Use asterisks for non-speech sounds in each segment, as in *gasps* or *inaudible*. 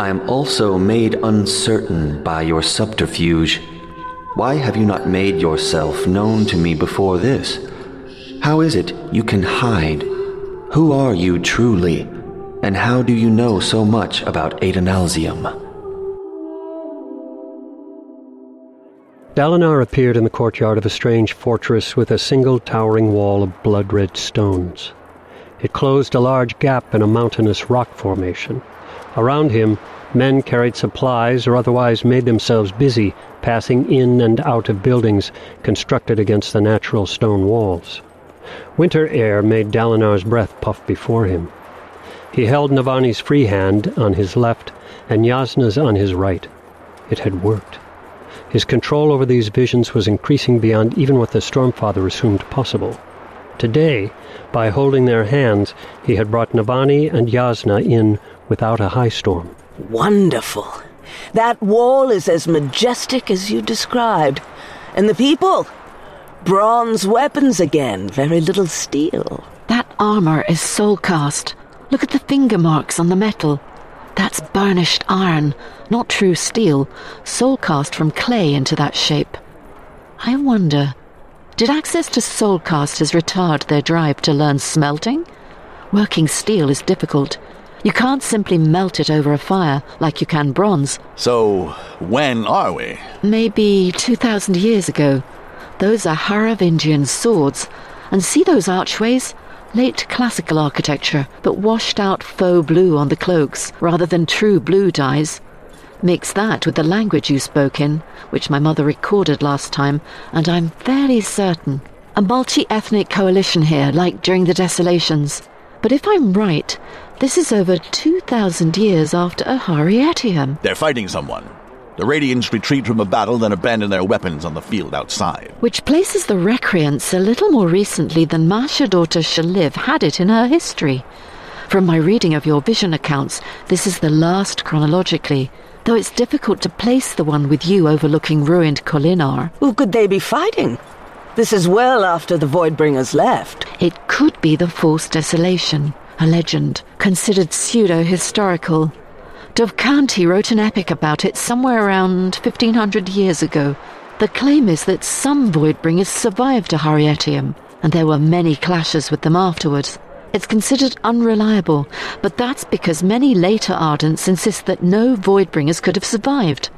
I am also made uncertain by your subterfuge. Why have you not made yourself known to me before this? How is it you can hide? Who are you truly? And how do you know so much about Adonalsium? Dalinar appeared in the courtyard of a strange fortress with a single towering wall of blood red stones. It closed a large gap in a mountainous rock formation. Around him, men carried supplies or otherwise made themselves busy passing in and out of buildings constructed against the natural stone walls. Winter air made Dalinar's breath puff before him. He held Navani's free hand on his left and Jasnah's on his right. It had worked. His control over these visions was increasing beyond even what the Stormfather assumed possible. Today, by holding their hands, he had brought Navani and Jasnah in without a high storm. Wonderful. That wall is as majestic as you described. And the people? Bronze weapons again, very little steel. That armor is soul cast. Look at the finger marks on the metal. That's burnished iron, not true steel, soul cast from clay into that shape. I wonder, did access to soul casters retard their drive to learn smelting? Working steel is difficult. You can't simply melt it over a fire like you can bronze. So, when are we? Maybe 2,000 years ago. Those are Haravingian swords. And see those archways? Late classical architecture, but washed out faux blue on the cloaks rather than true blue dyes. Mix that with the language you spoke in, which my mother recorded last time, and I'm fairly certain. A multi ethnic coalition here, like during the desolations. But if I'm right, this is over 2,000 years after Aharietiam. They're fighting someone. The Radiants retreat from a battle, then abandon their weapons on the field outside. Which places the Recreants a little more recently than Masha daughter Shaliv had it in her history. From my reading of your vision accounts, this is the last chronologically, though it's difficult to place the one with you overlooking ruined Kholinar. Who could they be fighting? This is well after the Voidbringers left. It could be the False Desolation, a legend, considered pseudo-historical. Dovkanti wrote an epic about it somewhere around 1500 years ago. The claim is that some Voidbringers survived Aharietiam, and there were many clashes with them afterwards. It's considered unreliable, but that's because many later Ardents insist that no Voidbringers could have survived.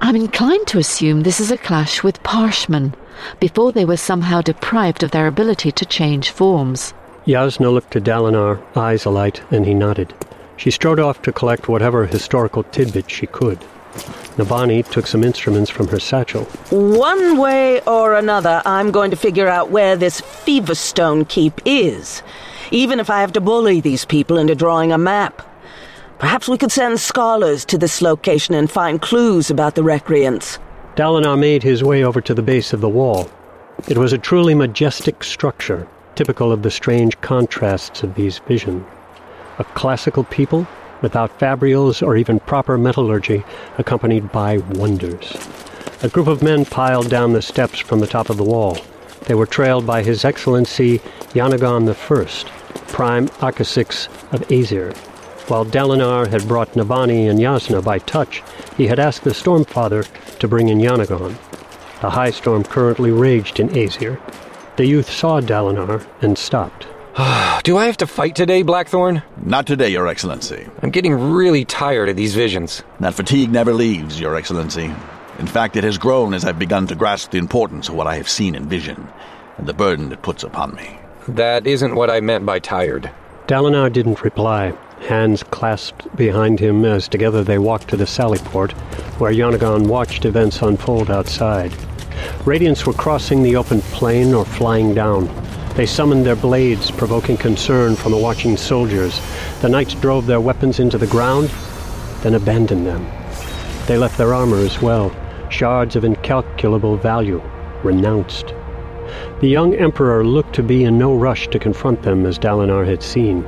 I'm inclined to assume this is a clash with Parshmen, before they were somehow deprived of their ability to change forms. Jasnah looked to Dalinar, eyes alight, and he nodded. She strode off to collect whatever historical tidbit she could. Navani took some instruments from her satchel. One way or another, I'm going to figure out where this Feverstone Keep is, even if I have to bully these people into drawing a map. Perhaps we could send scholars to this location and find clues about the recreants. Dalinar made his way over to the base of the wall. It was a truly majestic structure, typical of the strange contrasts of these visions a classical people without fabrials or even proper metallurgy, accompanied by wonders. A group of men piled down the steps from the top of the wall. They were trailed by His Excellency Yanagawn I, Prime Aqasix of Azir. While Dalinar had brought Navani and Yasna by touch, he had asked the Stormfather to bring in Yanagawn. The high storm currently raged in Azir. The youth saw Dalinar and stopped. *sighs* Do I have to fight today, Blackthorn? Not today, Your Excellency. I'm getting really tired of these visions. That fatigue never leaves, Your Excellency. In fact, it has grown as I've begun to grasp the importance of what I have seen in vision, and the burden it puts upon me. That isn't what I meant by tired. Dalinar didn't reply, hands clasped behind him as together they walked to the sallyport, where Yanagawn watched events unfold outside. Radiants were crossing the open plain or flying down, they summoned their blades, provoking concern from the watching soldiers. The knights drove their weapons into the ground, then abandoned them. They left their armor as well, shards of incalculable value, renounced. The young emperor looked to be in no rush to confront them as Dalinar had seen.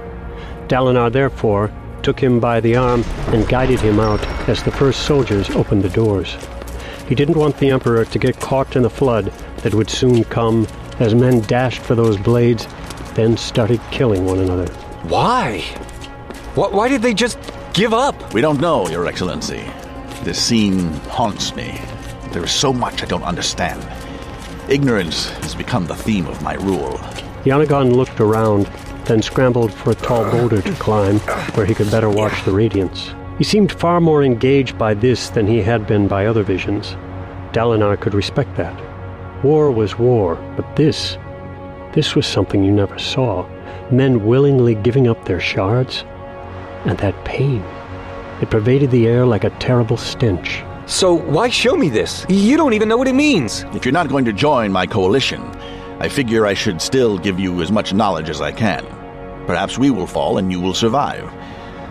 Dalinar, therefore, took him by the arm and guided him out as the first soldiers opened the doors. He didn't want the Emperor to get caught in the flood that would soon come as men dashed for those blades, then started killing one another. Why? Wh- why did they just give up? We don't know, Your Excellency. This scene haunts me. There is so much I don't understand. Ignorance has become the theme of my rule. Yanagawn looked around, then scrambled for a tall boulder to climb where he could better watch the Radiants. He seemed far more engaged by this than he had been by other visions. Dalinar could respect that. War was war, but this, this was something you never saw. Men willingly giving up their shards, and that pain. It pervaded the air like a terrible stench. So why show me this? You don't even know what it means. If you're not going to join my coalition, I figure I should still give you as much knowledge as I can. Perhaps we will fall and you will survive.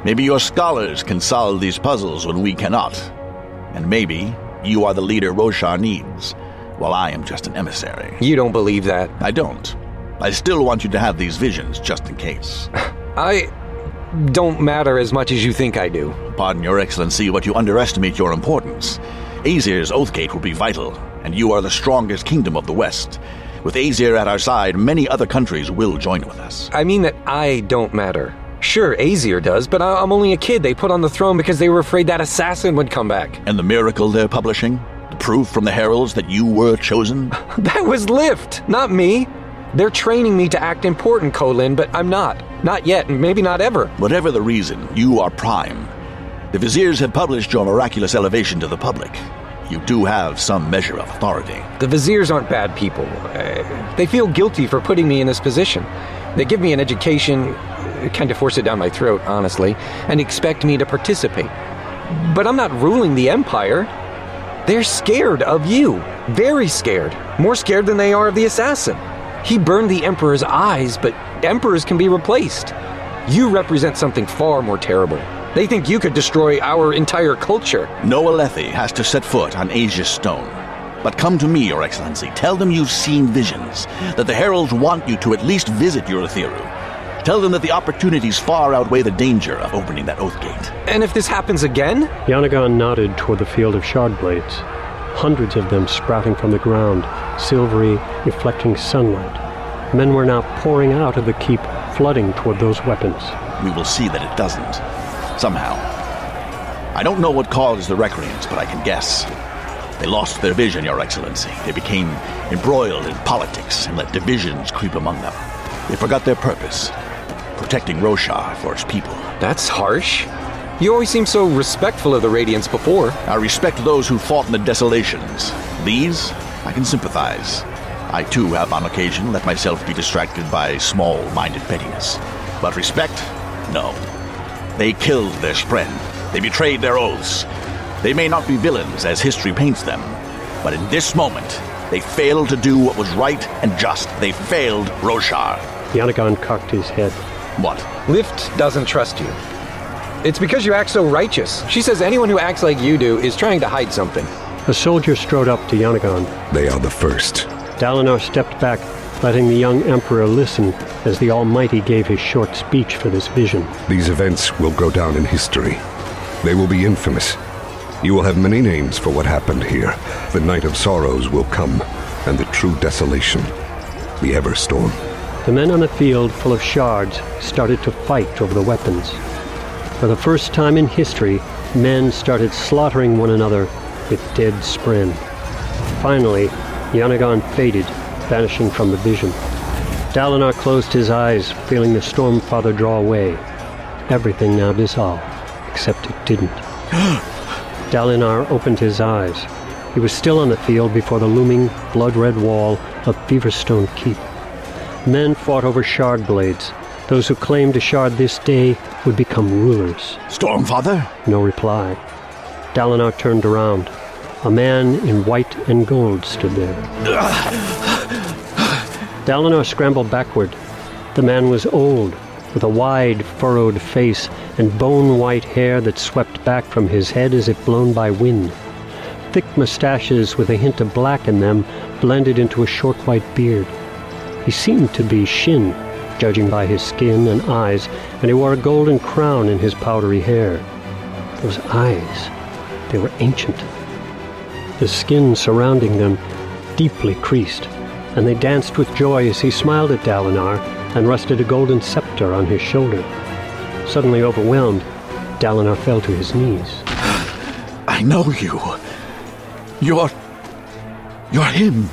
Maybe your scholars can solve these puzzles when we cannot. And maybe you are the leader Roshar needs, while I am just an emissary. You don't believe that. I don't. I still want you to have these visions just in case. *laughs* I don't matter as much as you think I do. Pardon, Your Excellency, but you underestimate your importance. Azir's Oathgate will be vital, and you are the strongest kingdom of the West. With Azir at our side, many other countries will join with us. I mean that I don't matter. Sure, Azir does, but I- I'm only a kid they put on the throne because they were afraid that assassin would come back. And the miracle they're publishing? The proof from the heralds that you were chosen? *laughs* That was Lift, not me. They're training me to act important, Kholin, but I'm not. Not yet, and maybe not ever. Whatever the reason, you are prime. The Viziers have published your miraculous elevation to the public. You do have some measure of authority. The Viziers aren't bad people. Uh, they feel guilty for putting me in this position. They give me an education, kind of force it down my throat, honestly, and expect me to participate. But I'm not ruling the Empire. They're scared of you. Very scared. More scared than they are of the assassin. He burned the Emperor's eyes, but Emperors can be replaced. You represent something far more terrible. They think you could destroy our entire culture. No Alethi has to set foot on Asia's stone. But come to me, Your Excellency. Tell them you've seen visions, that the heralds want you to at least visit Urithiru. Tell them that the opportunities far outweigh the danger of opening that oath gate. And if this happens again? Yanagawn nodded toward the field of shard blades, hundreds of them sprouting from the ground, silvery, reflecting sunlight. Men were now pouring out of the keep, flooding toward those weapons. We will see that it doesn't. Somehow. I don't know what caused the recreants, but I can guess. They lost their vision, Your Excellency. They became embroiled in politics and let divisions creep among them. They forgot their purpose protecting Roshar for its people. That's harsh. You always seemed so respectful of the Radiants before. I respect those who fought in the desolations. These, I can sympathize. I too have on occasion let myself be distracted by small minded pettiness. But respect? No. They killed their friend. They betrayed their oaths. They may not be villains as history paints them, but in this moment, they failed to do what was right and just. They failed Roshar. Yanagawn cocked his head. What? Lift doesn't trust you. It's because you act so righteous. She says anyone who acts like you do is trying to hide something. A soldier strode up to Yanagawn. They are the first. Dalinar stepped back, letting the young Emperor listen as the Almighty gave his short speech for this vision. These events will go down in history. They will be infamous. You will have many names for what happened here. The Night of Sorrows will come, and the true desolation. The Everstorm. The men on the field full of shards started to fight over the weapons. For the first time in history, men started slaughtering one another with dead spren. Finally, Yanagawn faded, vanishing from the vision. Dalinar closed his eyes, feeling the Stormfather draw away. Everything now dissolved, except it didn't. *gasps* Dalinar opened his eyes. He was still on the field before the looming, blood-red wall of Feverstone Keep. Men fought over shard blades. Those who claimed a shard this day would become rulers. Stormfather? No reply. Dalinar turned around. A man in white and gold stood there. Dalinar scrambled backward. The man was old, with a wide, furrowed face and bone-white hair that swept back from his head as if blown by wind. Thick mustaches with a hint of black in them blended into a short white beard. He seemed to be Shin, judging by his skin and eyes, and he wore a golden crown in his powdery hair. Those eyes, they were ancient. The skin surrounding them deeply creased, and they danced with joy as he smiled at Dalinar and rested a golden scepter on his shoulder. Suddenly overwhelmed, Dalinar fell to his knees. I know you. You're. You're him.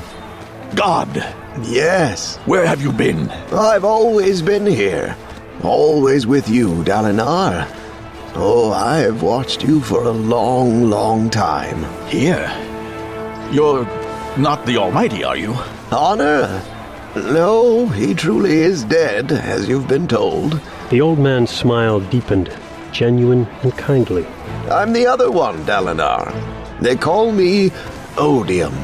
God. Yes, Where have you been? I've always been here. Always with you, Dalinar. Oh, I've watched you for a long, long time. Here. You're not the Almighty, are you? Honor? No, he truly is dead, as you've been told. The old man's smile deepened, genuine and kindly. I'm the other one, Dalinar. They call me Odium.